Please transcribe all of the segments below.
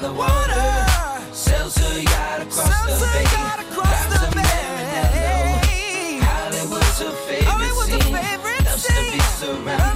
the water. Sails her yacht across the bay. Across the bay. Hollywood's her favorite, favorite scene. Loves to be surrounded.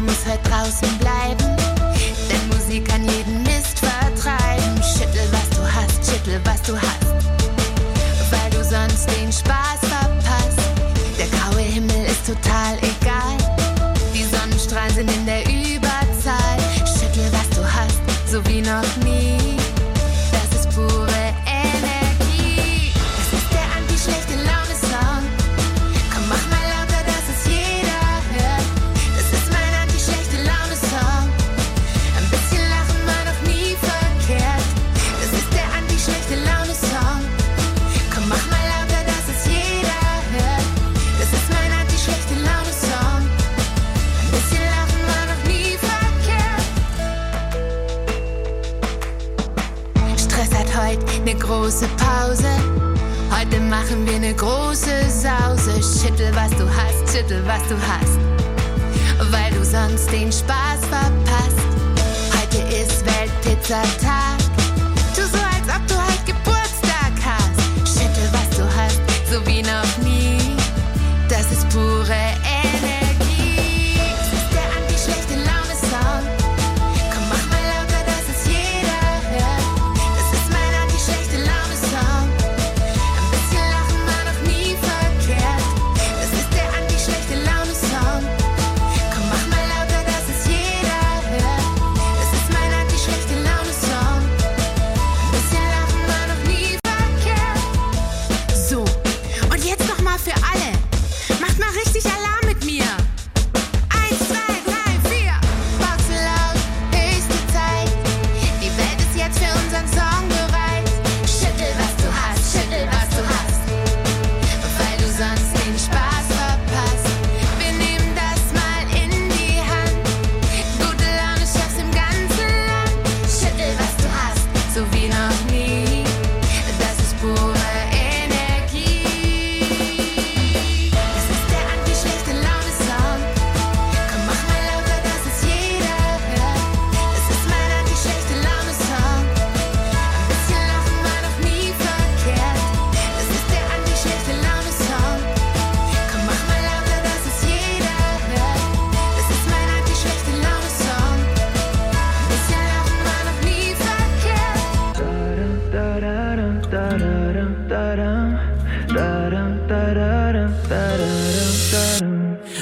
Liebe muss heute draußen bleiben, denn Musik kann jeden Mist vertreiben. Schüttel, was du hast, schüttel, was du hast, weil du sonst den Spaß große Pause. Heute machen wir eine große Sause. Schüttel, was du hast, schüttel, was du hast. Weil du sonst den Spaß verpasst. Heute ist Weltpizza-Tag.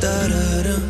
da da da